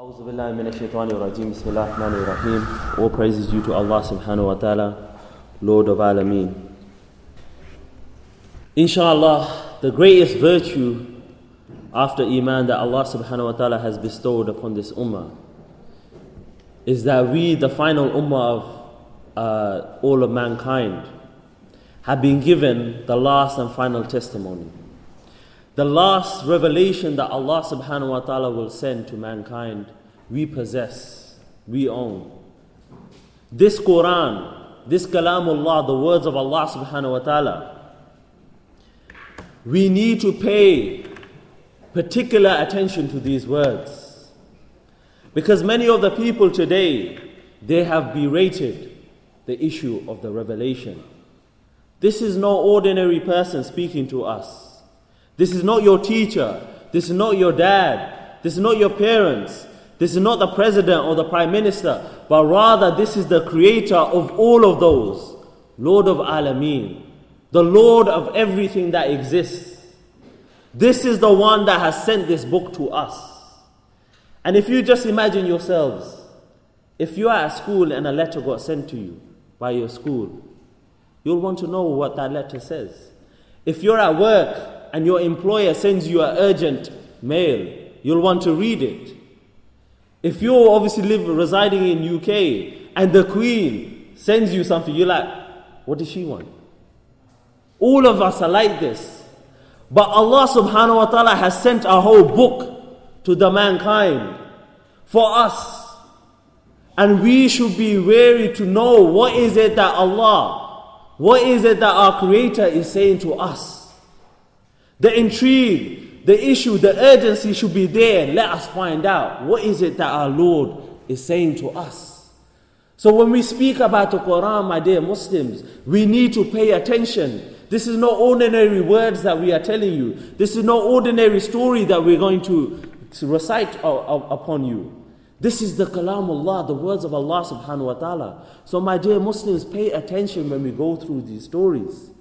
أعوذ بالله من الشيطان الرجيم بسم الله الرحمن الرحيم All praises due to Allah subhanahu wa ta'ala Lord of Alameen Inshallah the greatest virtue after Iman that Allah subhanahu wa ta'ala has bestowed upon this ummah is that we the final ummah of uh, all of mankind have been given the last and final testimony the last revelation that Allah subhanahu wa ta'ala will send to mankind, we possess, we own. This Quran, this Kalamullah, the words of Allah subhanahu wa ta'ala, we need to pay particular attention to these words. Because many of the people today, they have berated the issue of the revelation. This is no ordinary person speaking to us. This is not your teacher. This is not your dad. This is not your parents. This is not the president or the prime minister. But rather, this is the creator of all of those. Lord of Alameen. The Lord of everything that exists. This is the one that has sent this book to us. And if you just imagine yourselves, if you are at school and a letter got sent to you by your school, you'll want to know what that letter says. If you're at work and your employer sends you an urgent mail, you'll want to read it. If you obviously live residing in UK and the Queen sends you something, you're like, what does she want? All of us are like this. But Allah subhanahu wa ta'ala has sent a whole book to the mankind for us. And we should be wary to know what is it that Allah, what is it that our Creator is saying to us. The intrigue, the issue, the urgency should be there. Let us find out what is it that our Lord is saying to us. So when we speak about the Quran, my dear Muslims, we need to pay attention. This is no ordinary words that we are telling you. This is no ordinary story that we're going to, to recite upon you. This is the kalam Allah, the words of Allah subhanahu wa ta'ala. So my dear Muslims, pay attention when we go through these stories.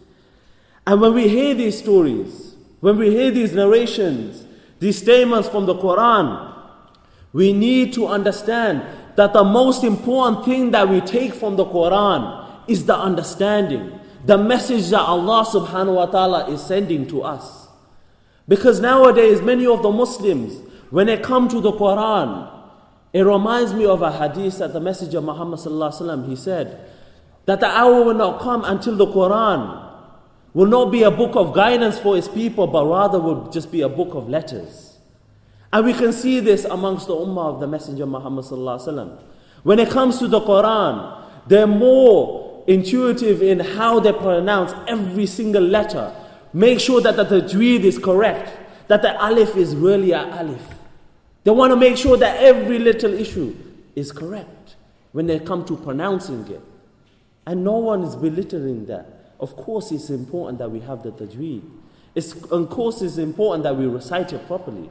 And when we hear these stories, when we hear these narrations, these statements from the Quran, we need to understand that the most important thing that we take from the Quran is the understanding, the message that Allah subhanahu wa ta'ala is sending to us. Because nowadays, many of the Muslims, when they come to the Quran, it reminds me of a hadith that the Messenger of Muhammad he said that the hour will not come until the Quran will not be a book of guidance for his people, but rather will just be a book of letters. And we can see this amongst the ummah of the Messenger Muhammad. When it comes to the Quran, they're more intuitive in how they pronounce every single letter. Make sure that the tajweed is correct, that the alif is really a alif. They want to make sure that every little issue is correct when they come to pronouncing it. And no one is belittling that. Of course, it's important that we have the tajweed. It's, of course, it's important that we recite it properly.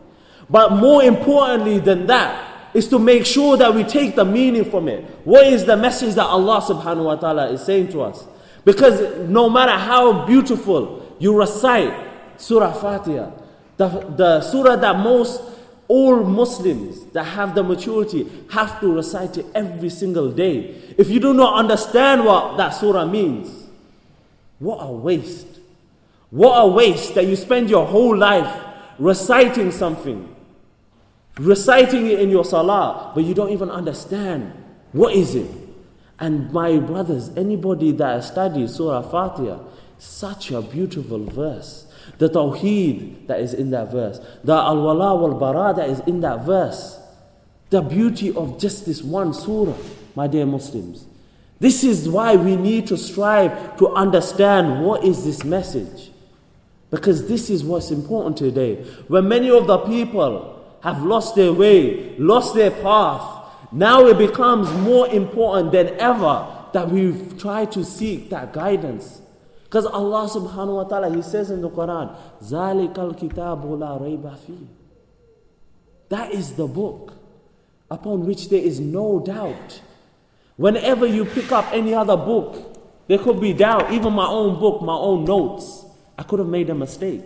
But more importantly than that is to make sure that we take the meaning from it. What is the message that Allah subhanahu wa ta'ala is saying to us? Because no matter how beautiful you recite Surah Fatiha, the, the surah that most all Muslims that have the maturity have to recite it every single day. If you do not understand what that surah means, what a waste. What a waste that you spend your whole life reciting something, reciting it in your salah, but you don't even understand what is it. And my brothers, anybody that has studied Surah Fatiha, such a beautiful verse. The Tawheed that is in that verse, the Al Wala wal Bara that is in that verse, the beauty of just this one surah, my dear Muslims. This is why we need to strive to understand what is this message. Because this is what's important today. When many of the people have lost their way, lost their path, now it becomes more important than ever that we try to seek that guidance. Because Allah subhanahu wa ta'ala, He says in the Quran, ذَلِكَ الْكِتَابُ لَا رَيْبَ فِيهِ That is the book upon which there is no doubt. Whenever you pick up any other book, there could be doubt. Even my own book, my own notes, I could have made a mistake.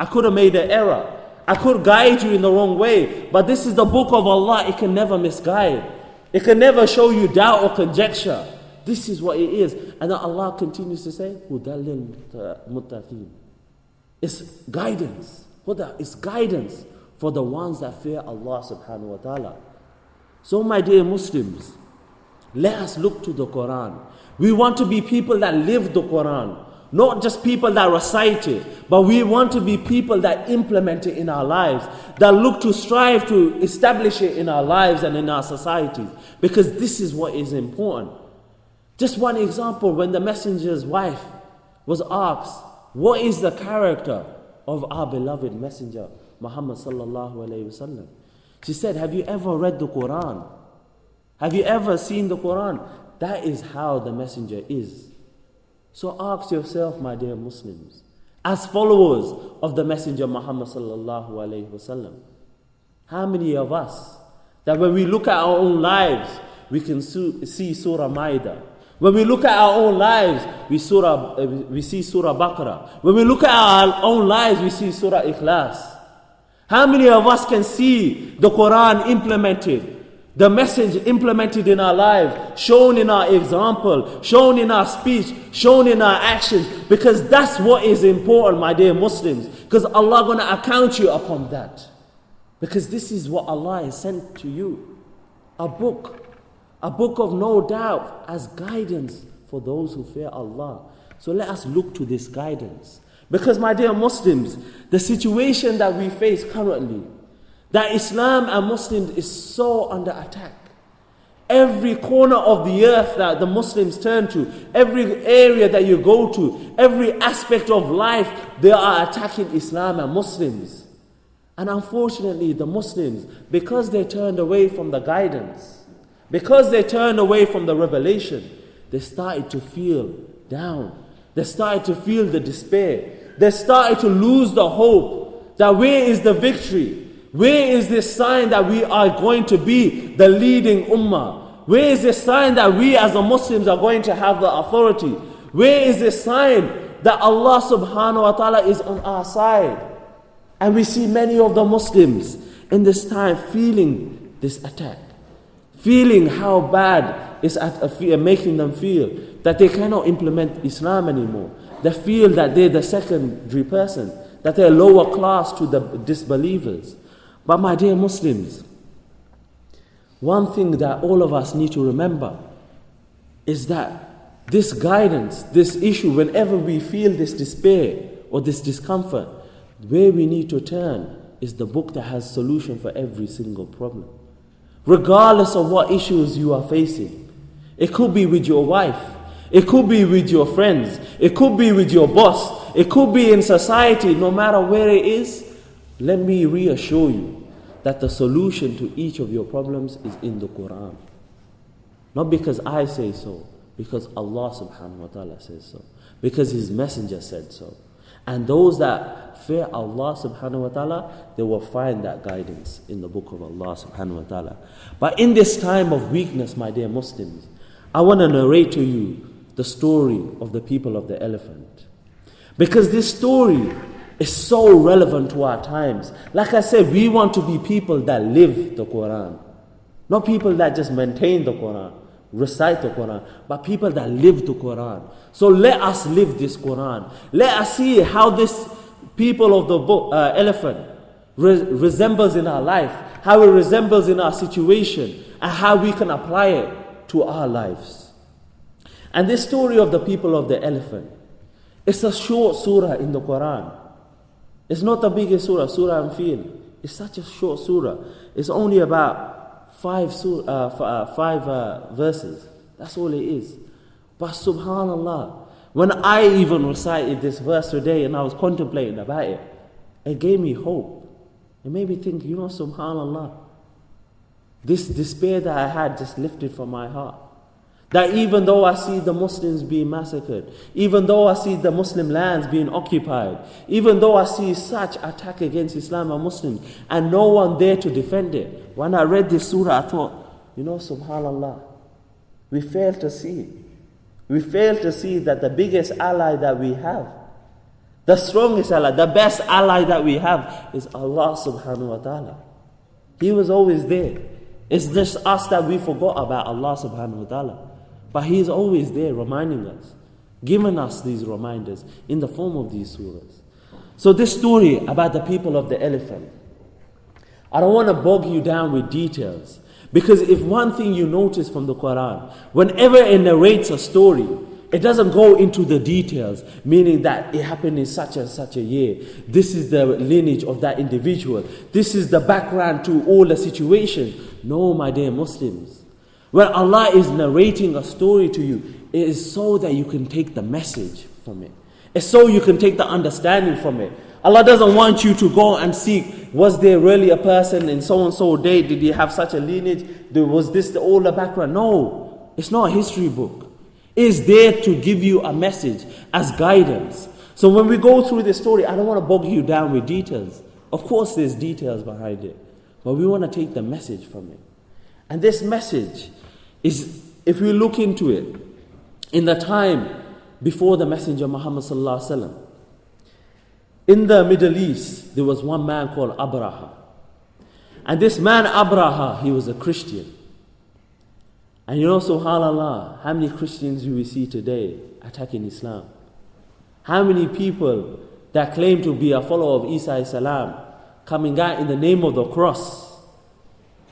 I could have made an error. I could guide you in the wrong way. But this is the book of Allah. It can never misguide. It can never show you doubt or conjecture. This is what it is. And then Allah continues to say, Hudalil. It's guidance. Huda is guidance for the ones that fear Allah subhanahu wa ta'ala. So, my dear Muslims, let us look to the Quran. We want to be people that live the Quran, not just people that recite it, but we want to be people that implement it in our lives, that look to strive to establish it in our lives and in our societies, because this is what is important. Just one example when the messenger's wife was asked, What is the character of our beloved messenger, Muhammad? She said, Have you ever read the Quran? Have you ever seen the Quran? That is how the messenger is. So ask yourself, my dear Muslims, as followers of the messenger Muhammad sallallahu alayhi wasallam, how many of us that when we look at our own lives, we can see Surah Ma'idah, when we look at our own lives, we, surah, uh, we see Surah Baqarah. When we look at our own lives, we see Surah Ikhlas. How many of us can see the Quran implemented, the message implemented in our lives, shown in our example, shown in our speech, shown in our actions? Because that's what is important, my dear Muslims. Because Allah going to account you upon that. Because this is what Allah has sent to you a book a book of no doubt as guidance for those who fear Allah. So let us look to this guidance. Because, my dear Muslims, the situation that we face currently, that Islam and Muslims is so under attack. Every corner of the earth that the Muslims turn to, every area that you go to, every aspect of life, they are attacking Islam and Muslims. And unfortunately, the Muslims, because they turned away from the guidance, because they turned away from the revelation, they started to feel down. They started to feel the despair. They started to lose the hope that where is the victory? Where is this sign that we are going to be the leading ummah? Where is this sign that we as the Muslims are going to have the authority? Where is this sign that Allah subhanahu wa ta'ala is on our side? And we see many of the Muslims in this time feeling this attack feeling how bad it's at uh, a, uh, making them feel that they cannot implement Islam anymore. They feel that they're the secondary person, that they're lower class to the disbelievers. But my dear Muslims, one thing that all of us need to remember is that this guidance, this issue, whenever we feel this despair or this discomfort, where we need to turn is the book that has solution for every single problem regardless of what issues you are facing. It could be with your wife, it could be with your friends, it could be with your boss, it could be in society, no matter where it is. Let me reassure you that the solution to each of your problems is in the Quran. Not because I say so, because Allah subhanahu wa ta'ala says so, because His Messenger said so. And those that fear Allah subhanahu wa ta'ala, they will find that guidance in the book of Allah subhanahu wa ta'ala. But in this time of weakness, my dear Muslims, I want to narrate to you the story of the people of the elephant. Because this story is so relevant to our times. Like I said, we want to be people that live the Quran, not people that just maintain the Quran recite the Quran, but people that live the Quran. So let us live this Quran. Let us see how this people of the book, uh, elephant re- resembles in our life, how it resembles in our situation, and how we can apply it to our lives. And this story of the people of the elephant, it's a short surah in the Quran. It's not the biggest surah, Surah Anfil. It's such a short surah. It's only about five, uh, uh, five uh, verses. That's all it is. But subhanAllah, when I even recited this verse today and I was contemplating about it, it gave me hope. It made me think, you know, subhanAllah, this despair that I had just lifted from my heart. That even though I see the Muslims being massacred, even though I see the Muslim lands being occupied, even though I see such attack against Islam and Muslims, and no one there to defend it, when I read this surah, I thought, you know, subhanAllah, we fail to see. We fail to see that the biggest ally that we have, The strongest ally, the best ally that we have is Allah subhanahu wa ta'ala. He was always there. It's just us that we forgot about Allah subhanahu wa ta'ala. But He is always there reminding us, giving us these reminders in the form of these surahs. So, this story about the people of the elephant, I don't want to bog you down with details. Because if one thing you notice from the Quran, whenever it narrates a story, it doesn't go into the details, meaning that it happened in such and such a year. This is the lineage of that individual. This is the background to all the situation. No, my dear Muslims. When Allah is narrating a story to you, it is so that you can take the message from it. It's so you can take the understanding from it. Allah doesn't want you to go and seek, was there really a person in so and so day? Did he have such a lineage? Was this the older background? No, it's not a history book It's there to give you a message as guidance. So when we go through this story, I don't want to bog you down with details. Of course, there's details behind it, but we want to take the message from it. And this message is, if we look into it, in the time before the Messenger Muhammad in the Middle East, there was one man called Abraha. And this man, Abraha, he was a Christian. And you know, subhanAllah, how many Christians do we see today attacking Islam? How many people that claim to be a follower of Isa salam coming out in the name of the cross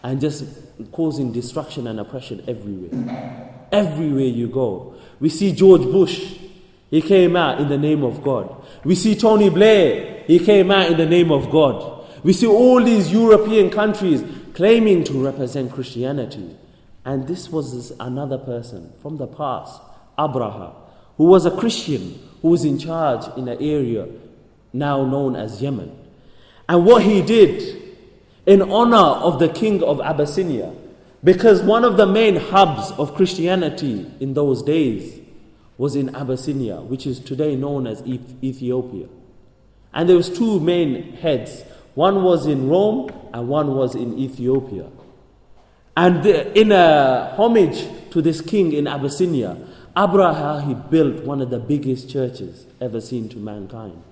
and just causing destruction and oppression everywhere? Everywhere you go. We see George Bush, he came out in the name of God. We see Tony Blair, he came out in the name of God. We see all these European countries claiming to represent Christianity. And this was another person from the past, Abraha, who was a Christian who was in charge in an area now known as Yemen. And what he did in honor of the king of Abyssinia, because one of the main hubs of Christianity in those days was in Abyssinia, which is today known as Ethiopia. And there was two main heads. One was in Rome and one was in Ethiopia. And in a homage to this king in Abyssinia, Abraha, he built one of the biggest churches ever seen to mankind.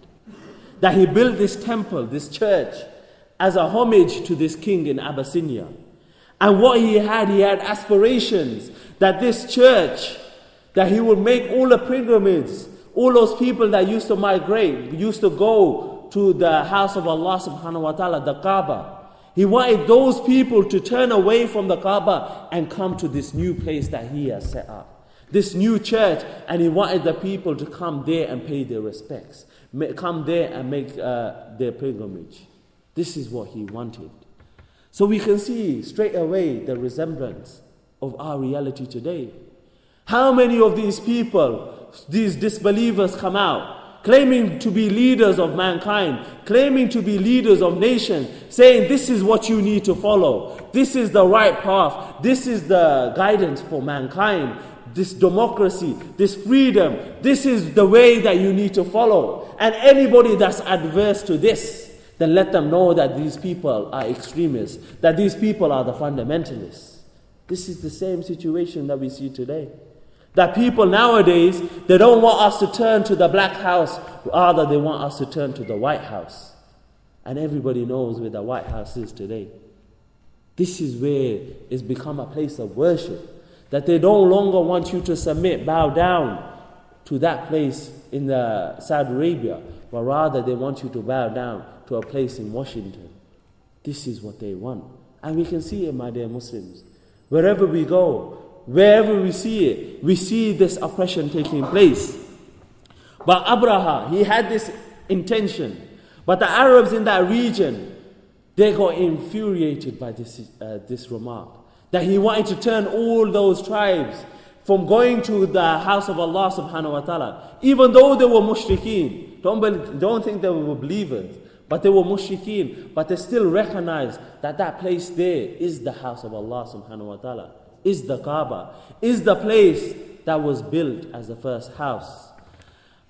That he built this temple, this church, as a homage to this king in Abyssinia. And what he had, he had aspirations that this church, that he would make all the pilgrimages, all those people that used to migrate, used to go to the house of Allah subhanahu wa ta'ala, the Kaaba. He wanted those people to turn away from the Kaaba and come to this new place that he has set up. This new church, and he wanted the people to come there and pay their respects, come there and make uh, their pilgrimage. This is what he wanted. So we can see straight away the resemblance of our reality today. How many of these people, these disbelievers, come out claiming to be leaders of mankind, claiming to be leaders of nations, saying this is what you need to follow, this is the right path, this is the guidance for mankind, this democracy, this freedom, this is the way that you need to follow. And anybody that's adverse to this, then let them know that these people are extremists, that these people are the fundamentalists. This is the same situation that we see today. That people nowadays, they don't want us to turn to the black house, rather, they want us to turn to the White House. And everybody knows where the White House is today. This is where it's become a place of worship. That they no longer want you to submit, bow down to that place in the Saudi Arabia, but rather they want you to bow down to a place in Washington. This is what they want. And we can see it, my dear Muslims. Wherever we go, Wherever we see it, we see this oppression taking place. But Abraha, he had this intention. But the Arabs in that region, they got infuriated by this, uh, this remark. That he wanted to turn all those tribes from going to the house of Allah subhanahu wa ta'ala. Even though they were mushrikeen. Don't, believe, don't think they were believers. But they were mushrikeen. But they still recognized that that place there is the house of Allah subhanahu wa ta'ala is the Kaaba, is the place that was built as the first house.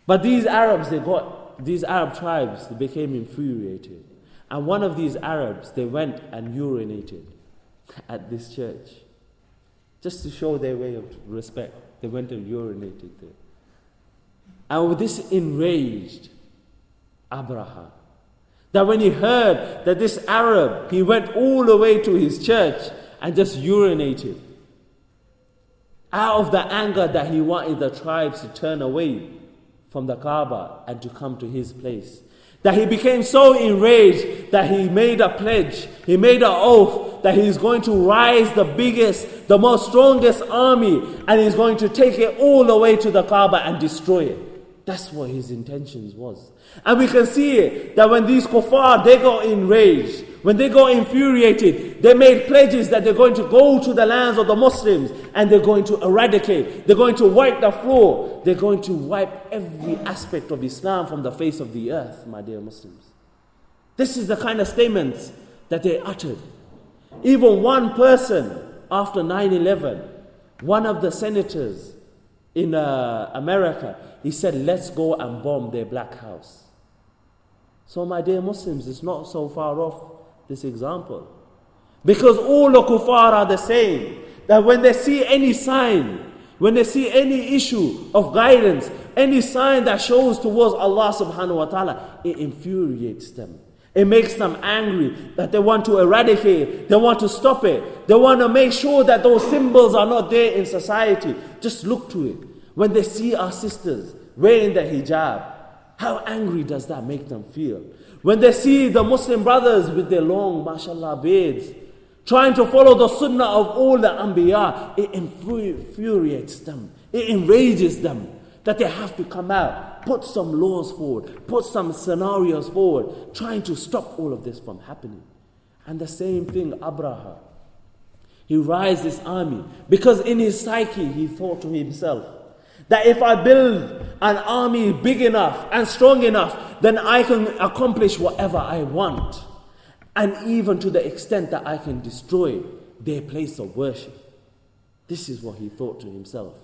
But these Arabs, they got, these Arab tribes, they became infuriated. And one of these Arabs, they went and urinated at this church. Just to show their way of respect. They went and urinated there. And this enraged Abraha. That when he heard that this Arab, he went all the way to his church and just urinated. Out of the anger that he wanted the tribes to turn away from the Kaaba and to come to his place. That he became so enraged that he made a pledge, he made an oath that he's going to rise the biggest, the most strongest army, and he's going to take it all the way to the Kaaba and destroy it. That's what his intentions was. And we can see it that when these kuffar they got enraged, when they got infuriated, they made pledges that they're going to go to the lands of the Muslims and they're going to eradicate, they're going to wipe the floor, they're going to wipe every aspect of Islam from the face of the earth, my dear Muslims. This is the kind of statements that they uttered. Even one person after 9 11, one of the senators in uh, America, he said, Let's go and bomb their black house. So, my dear Muslims, it's not so far off this example. Because all the kuffar are the same. That when they see any sign, when they see any issue of guidance, any sign that shows towards Allah subhanahu wa ta'ala, it infuriates them. It makes them angry that they want to eradicate, they want to stop it, they want to make sure that those symbols are not there in society. Just look to it. When they see our sisters wearing the hijab, how angry does that make them feel? When they see the Muslim brothers with their long, mashallah, beards, trying to follow the sunnah of all the Anbiya, it infuriates them. It enrages them that they have to come out, put some laws forward, put some scenarios forward, trying to stop all of this from happening. And the same thing, Abraha. He raised this army because in his psyche he thought to himself, that if I build an army big enough and strong enough, then I can accomplish whatever I want. And even to the extent that I can destroy their place of worship. This is what he thought to himself.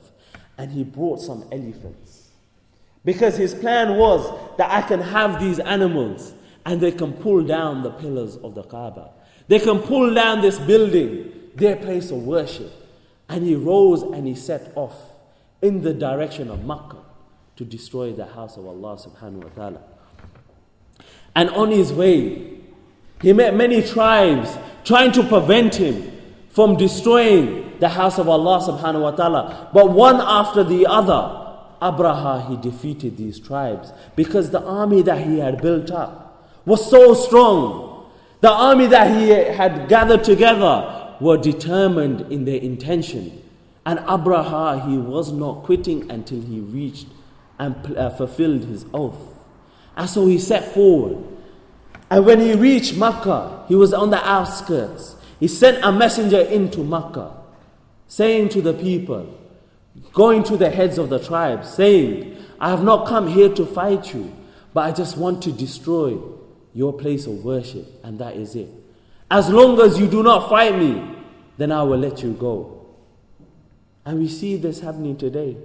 And he brought some elephants. Because his plan was that I can have these animals and they can pull down the pillars of the Kaaba. They can pull down this building, their place of worship. And he rose and he set off in the direction of Makkah to destroy the house of Allah subhanahu wa ta'ala. And on his way, he met many tribes trying to prevent him from destroying the house of Allah subhanahu wa ta'ala. But one after the other, Abraha, he defeated these tribes because the army that he had built up was so strong. The army that he had gathered together were determined in their intention and Abraha, he was not quitting until he reached and uh, fulfilled his oath. And so he set forward. And when he reached Makkah, he was on the outskirts. He sent a messenger into Makkah, saying to the people, going to the heads of the tribes, saying, I have not come here to fight you, but I just want to destroy your place of worship, and that is it. As long as you do not fight me, then I will let you go. And we see this happening today.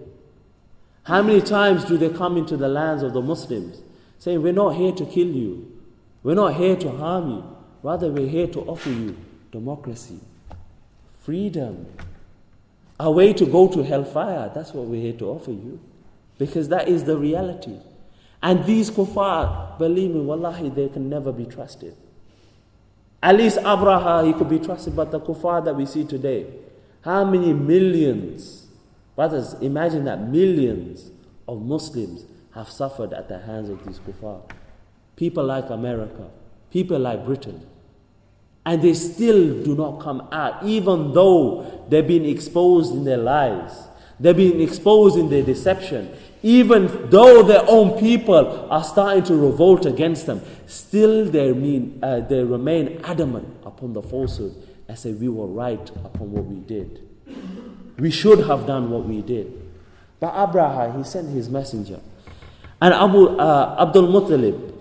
How many times do they come into the lands of the Muslims saying, We're not here to kill you, we're not here to harm you, rather, we're here to offer you democracy, freedom, a way to go to hellfire. That's what we're here to offer you. Because that is the reality. And these kuffar, believe me, wallahi, they can never be trusted. At least Abraha, he could be trusted, but the kuffar that we see today, how many millions, brothers, imagine that millions of Muslims have suffered at the hands of these kuffar. People like America, people like Britain. And they still do not come out, even though they've been exposed in their lies. They've been exposed in their deception. Even though their own people are starting to revolt against them, still they remain, uh, they remain adamant upon the falsehood I say we were right upon what we did. We should have done what we did. But Abraha, he sent his messenger. And Abu, uh, Abdul Muttalib,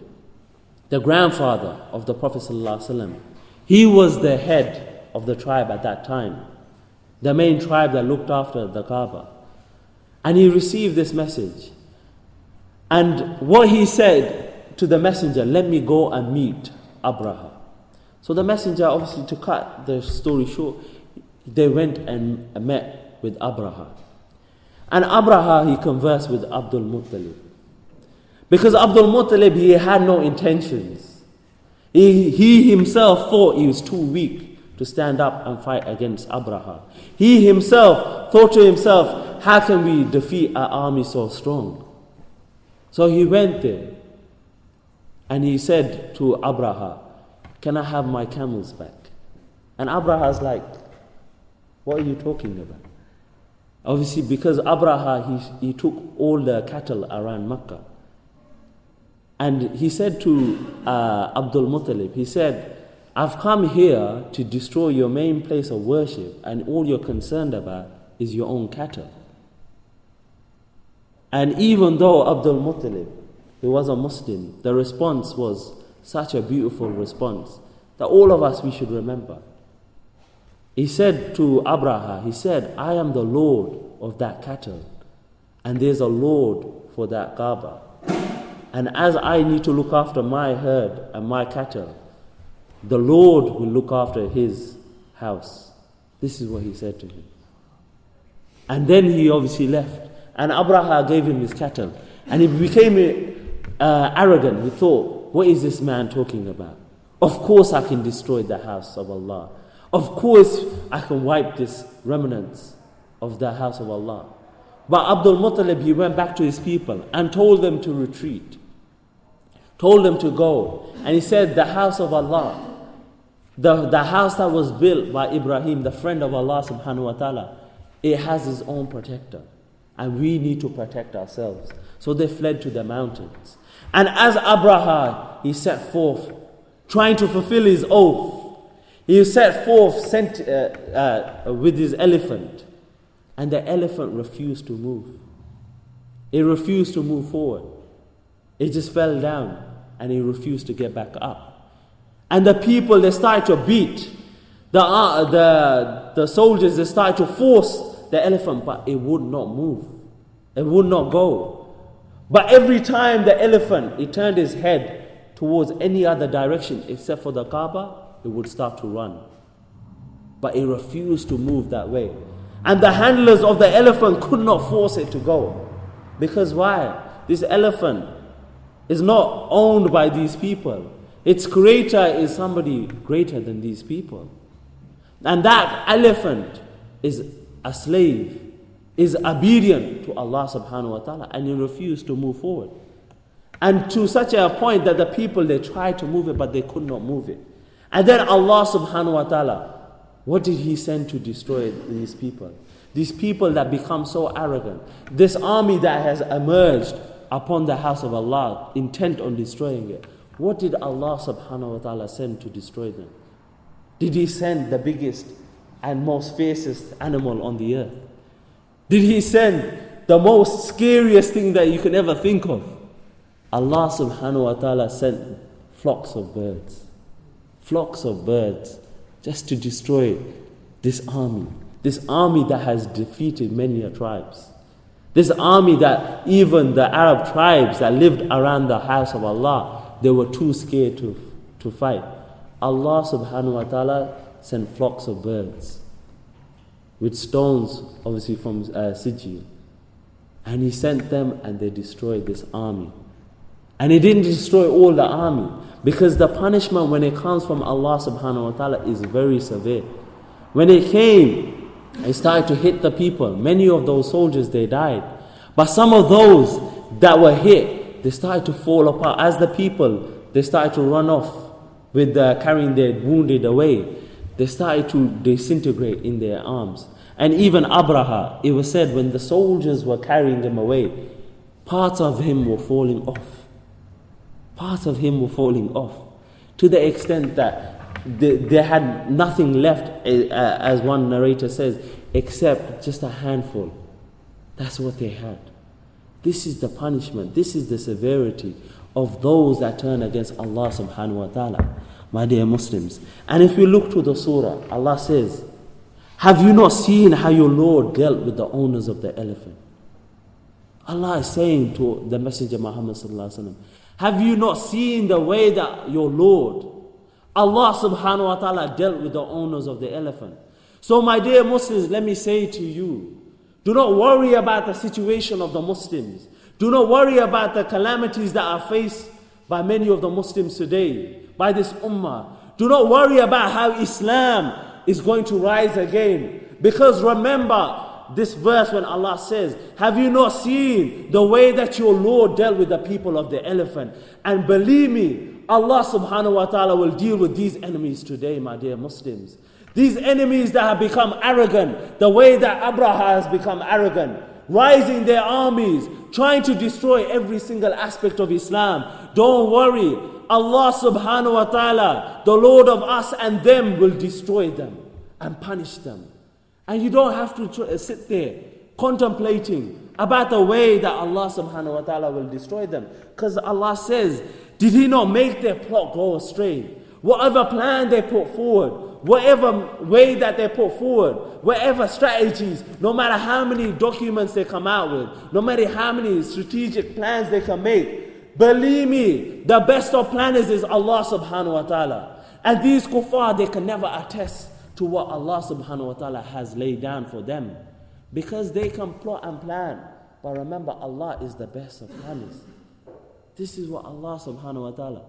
the grandfather of the Prophet ﷺ, he was the head of the tribe at that time, the main tribe that looked after the Kaaba. And he received this message. And what he said to the messenger, let me go and meet Abraha. So the messenger, obviously, to cut the story short, they went and met with Abraha. And Abraha, he conversed with Abdul Muttalib. Because Abdul Muttalib, he had no intentions. He, he himself thought he was too weak to stand up and fight against Abraha. He himself thought to himself, how can we defeat an army so strong? So he went there and he said to Abraha, Can I have my camels back? And Abraha's like, What are you talking about? Obviously, because Abraha, he, he took all the cattle around Mecca. And he said to uh, Abdul Muttalib, he said, I've come here to destroy your main place of worship, and all you're concerned about is your own cattle. And even though Abdul Muttalib, he was a Muslim, the response was such a beautiful response that all of us we should remember. He said to Abraha, he said, I am the Lord of that cattle, and there's a Lord for that Kaaba. And as I need to look after my herd and my cattle, the Lord will look after his house. This is what he said to him. And then he obviously left. And Abraha gave him his cattle. And he became uh, arrogant. He thought, what is this man talking about? Of course I can destroy the house of Allah. Of course I can wipe this remnants of the house of Allah. But Abdul Muttalib, he went back to his people and told them to retreat, told them to go. And he said, The house of Allah, the, the house that was built by Ibrahim, the friend of Allah subhanahu wa ta'ala, it has its own protector. And we need to protect ourselves. So they fled to the mountains. And as Abraha, he set forth, trying to fulfill his oath, he set forth sent, uh, uh, with his elephant and the elephant refused to move. It refused to move forward. It just fell down and it refused to get back up. And the people, they started to beat. The, uh, the, the soldiers, they started to force the elephant, but it would not move. It would not go. But every time the elephant, it turned his head towards any other direction except for the Kaaba, it would start to run. But it refused to move that way. And the handlers of the elephant could not force it to go. Because why? This elephant is not owned by these people. Its creator is somebody greater than these people. And that elephant is a slave, is obedient to Allah subhanahu wa ta'ala, and he refused to move forward. And to such a point that the people they tried to move it, but they could not move it. And then Allah subhanahu wa ta'ala what did he send to destroy these people? These people that become so arrogant. This army that has emerged upon the house of Allah, intent on destroying it. What did Allah subhanahu wa ta'ala send to destroy them? Did He send the biggest and most fiercest animal on the earth? Did He send the most scariest thing that you can ever think of? Allah subhanahu wa ta'ala sent flocks of birds. Flocks of birds just to destroy this army. This army that has defeated many tribes. This army that even the Arab tribes that lived around the house of Allah, they were too scared to, to fight. Allah subhanahu wa ta'ala sent flocks of birds with stones, obviously from uh, Sijil. And He sent them and they destroyed this army. And He didn't destroy all the army. Because the punishment when it comes from Allah subhanahu wa ta'ala is very severe. When it came, it started to hit the people. Many of those soldiers they died. But some of those that were hit, they started to fall apart. As the people they started to run off with the, carrying their wounded away, they started to disintegrate in their arms. And even Abraha, it was said when the soldiers were carrying him away, parts of him were falling off parts of him were falling off to the extent that they, had nothing left, uh, as one narrator says, except just a handful. That's what they had. This is the punishment, this is the severity of those that turn against Allah subhanahu wa ta'ala, my dear Muslims. And if we look to the surah, Allah says, Have you not seen how your Lord dealt with the owners of the elephant? Allah is saying to the Messenger Muhammad have you not seen the way that your Lord, Allah subhanahu wa ta'ala, dealt with the owners of the elephant? So, my dear Muslims, let me say to you, do not worry about the situation of the Muslims. Do not worry about the calamities that are faced by many of the Muslims today, by this ummah. Do not worry about how Islam is going to rise again. Because remember this verse when Allah says, Have you not seen the way that your Lord dealt with the people of the elephant? And believe me, Allah subhanahu wa ta'ala will deal with these enemies today, my dear Muslims. These enemies that have become arrogant, the way that Abraha has become arrogant, rising their armies, trying to destroy every single aspect of Islam. Don't worry. Allah subhanahu wa ta'ala, the Lord of us and them, will destroy them and punish them. And you don't have to uh, sit there contemplating about the way that Allah subhanahu wa ta'ala will destroy them. Because Allah says, Did He not make their plot go astray? Whatever plan they put forward, whatever way that they put forward, whatever strategies, no matter how many documents they come out with, no matter how many strategic plans they can make, believe me, the best of planners is Allah subhanahu wa ta'ala. And these kuffar, they can never attest to what Allah subhanahu wa ta'ala has laid down for them. Because they can plot and plan. But remember, Allah is the best of planners. This is what Allah subhanahu wa ta'ala.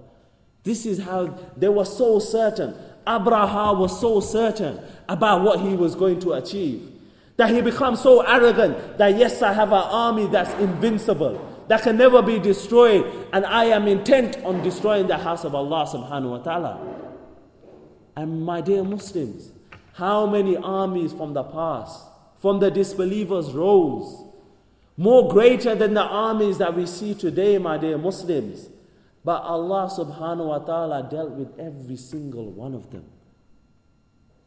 This is how they were so certain. Abraha was so certain about what he was going to achieve. That he becomes so arrogant that yes, I have an army that's invincible, that can never be destroyed, and I am intent on destroying the house of Allah subhanahu wa ta'ala. And my dear Muslims, how many armies from the past, from the disbelievers, rose? More greater than the armies that we see today, my dear Muslims. But Allah subhanahu wa ta'ala dealt with every single one of them.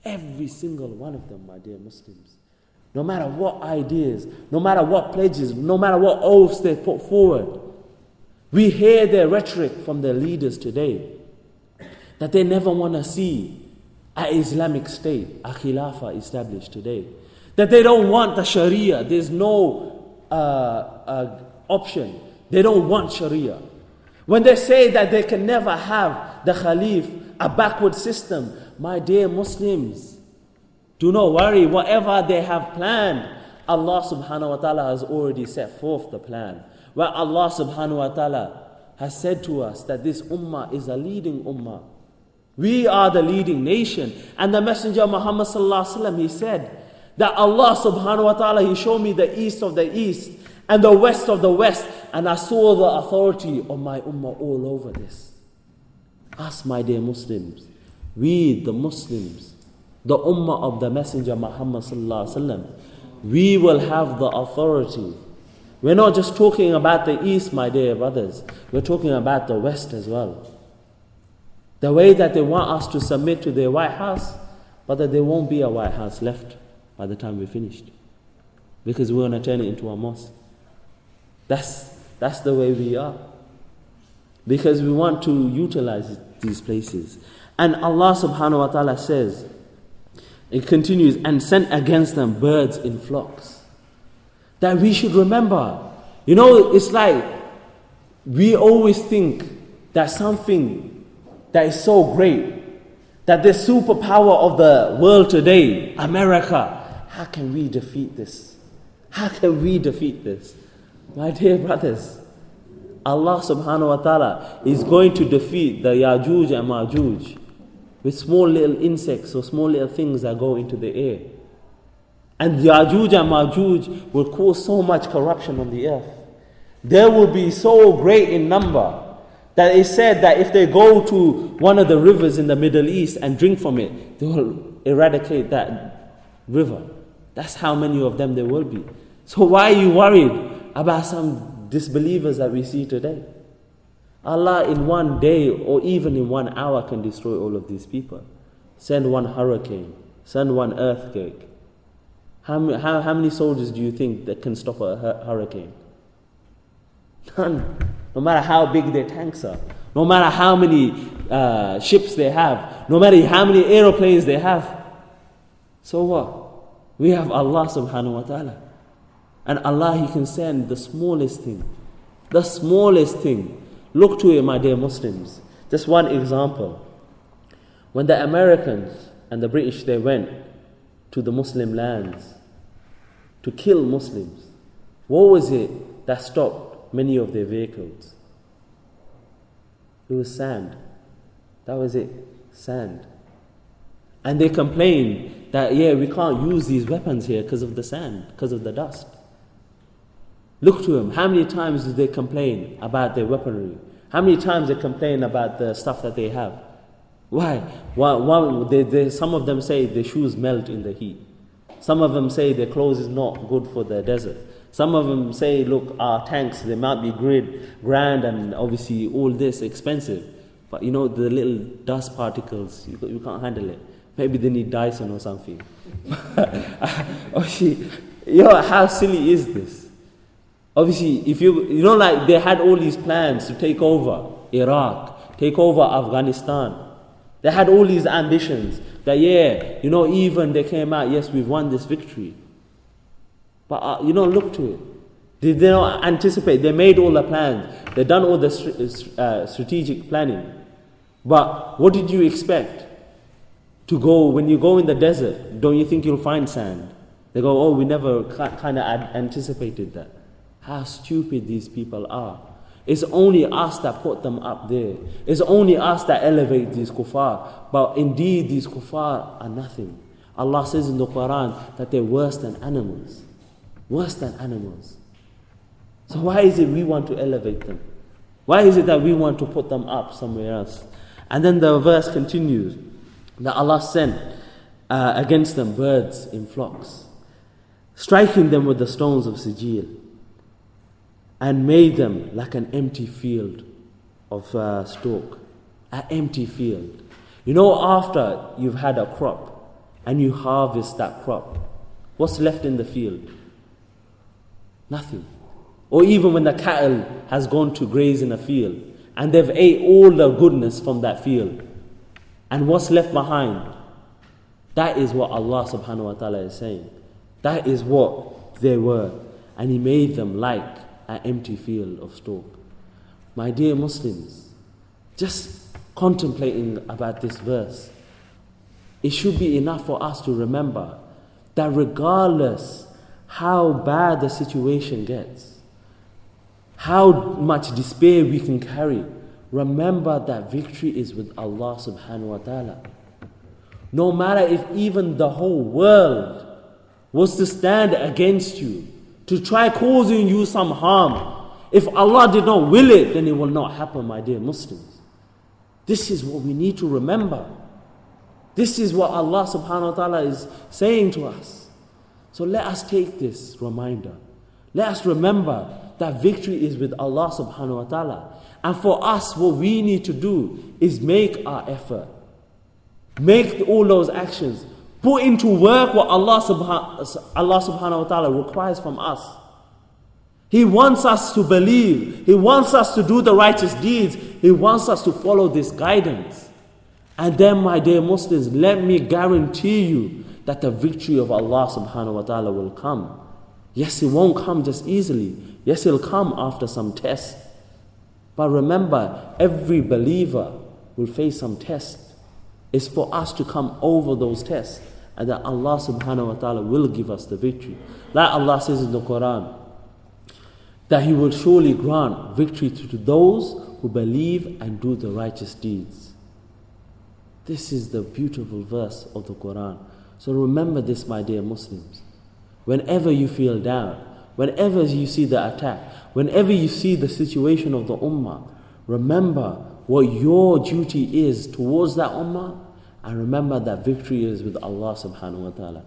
Every single one of them, my dear Muslims. No matter what ideas, no matter what pledges, no matter what oaths they put forward, we hear their rhetoric from their leaders today that they never want to see an Islamic state, a khilafah established today. That they don't want the Sharia, there's no uh, uh, option. They don't want Sharia. When they say that they can never have the Khalif, a backward system, my dear Muslims, do not worry, whatever they have planned, Allah subhanahu wa ta'ala has already set forth the plan. Where Allah subhanahu wa ta'ala has said to us that this ummah is a leading ummah. We are the leading nation. And the Messenger Muhammad sallallahu he said that Allah subhanahu wa ta'ala, He showed me the east of the east and the west of the west, and I saw the authority of my ummah all over this. Ask my dear Muslims, we the Muslims, the ummah of the Messenger Muhammad we will have the authority. We're not just talking about the east, my dear brothers. We're talking about the west as well. The way that they want us to submit to their White House, but that there won't be a White House left by the time we're finished. Because we're going to turn it into a mosque. That's, that's the way we are. Because we want to utilize these places. And Allah subhanahu wa ta'ala says, it continues, and sent against them birds in flocks. That we should remember. You know, it's like we always think that something that is so great that the superpower of the world today, America, how can we defeat this? How can we defeat this? My dear brothers, Allah subhanahu wa ta'ala is going to defeat the Yajuj and Majuj with small little insects or small little things that go into the air. And Yajuj and Majuj will cause so much corruption on the earth. They will be so great in number that it said that if they go to one of the rivers in the Middle East and drink from it, they will eradicate that river. That's how many of them there will be. So why are you worried about some disbelievers that we see today? Allah in one day or even in one hour can destroy all of these people. Send one hurricane, send one earthquake. How, how, how many soldiers do you think that can stop a hurricane? None. No matter how big their tanks are, no matter how many uh, ships they have, no matter how many aeroplanes they have. So what? We have Allah subhanahu wa ta'ala. And Allah, He can send the smallest thing. The smallest thing. Look to it, my dear Muslims. Just one example. When the Americans and the British they went to the Muslim lands to kill Muslims, what was it that stopped many of their vehicles. It was sand. That was it. Sand. And they complained that, yeah, we can't use these weapons here because of the sand, because of the dust. Look to them. How many times do they complain about their weaponry? How many times they complain about the stuff that they have? Why? One, one, they, they, some of them say their shoes melt in the heat. Some of them say their clothes is not good for the desert. Some of them say, look, our tanks, they might be great, grand and obviously all this expensive. But you know, the little dust particles, you, you can't handle it. Maybe they need Dyson or something. obviously, you know, how silly is this? Obviously, if you, you know, like they had all these plans to take over Iraq, take over Afghanistan. They had all these ambitions that, yeah, you know, even they came out, yes, we've won this victory. But, uh, you know, look to it. Did they not anticipate? They made all the plans, they done all the uh, strategic planning. But what did you expect? To go, when you go in the desert, don't you think you'll find sand? They go, oh, we never kind of anticipated that. How stupid these people are. It's only us that put them up there. It's only us that elevate these kuffar. But indeed, these kuffar are nothing. Allah says in the Quran that they're worse than animals. Worse than animals. So, why is it we want to elevate them? Why is it that we want to put them up somewhere else? And then the verse continues that Allah sent uh, against them birds in flocks, striking them with the stones of Sijil and made them like an empty field of uh, stalk, an empty field. You know, after you've had a crop and you harvest that crop, what's left in the field? Nothing. Or even when the cattle has gone to graze in a field and they've ate all the goodness from that field, and what's left behind? That is what Allah subhanahu wa ta'ala is saying. That is what they were. And He made them like an empty field of stalk. My dear Muslims, just contemplating about this verse, it should be enough for us to remember that regardless how bad the situation gets, how much despair we can carry, remember that victory is with Allah subhanahu wa ta'ala. No matter if even the whole world was to stand against you, to try causing you some harm. If Allah did not will it, then it will not happen, my dear Muslims. This is what we need to remember. This is what Allah subhanahu wa ta'ala is saying to us. So let us take this reminder. Let us remember that victory is with Allah subhanahu wa ta'ala. And for us, what we need to do is make our effort. Make all those actions. Put into work what Allah, subha- Allah subhanahu wa ta'ala requires from us. He wants us to believe. He wants us to do the righteous deeds. He wants us to follow this guidance. And then, my dear Muslims, let me guarantee you that the victory of Allah subhanahu wa ta'ala will come. Yes, it won't come just easily. Yes, it'll come after some tests. But remember, every believer will face some tests. It's for us to come over those tests and that Allah subhanahu wa ta'ala will give us the victory. Like Allah says in the Quran, that He will surely grant victory to those who believe and do the righteous deeds. This is the beautiful verse of the Quran. So remember this, my dear Muslims. Whenever you feel down, whenever you see the attack, whenever you see the situation of the Ummah, remember what your duty is towards that Ummah and remember that victory is with Allah subhanahu wa ta'ala.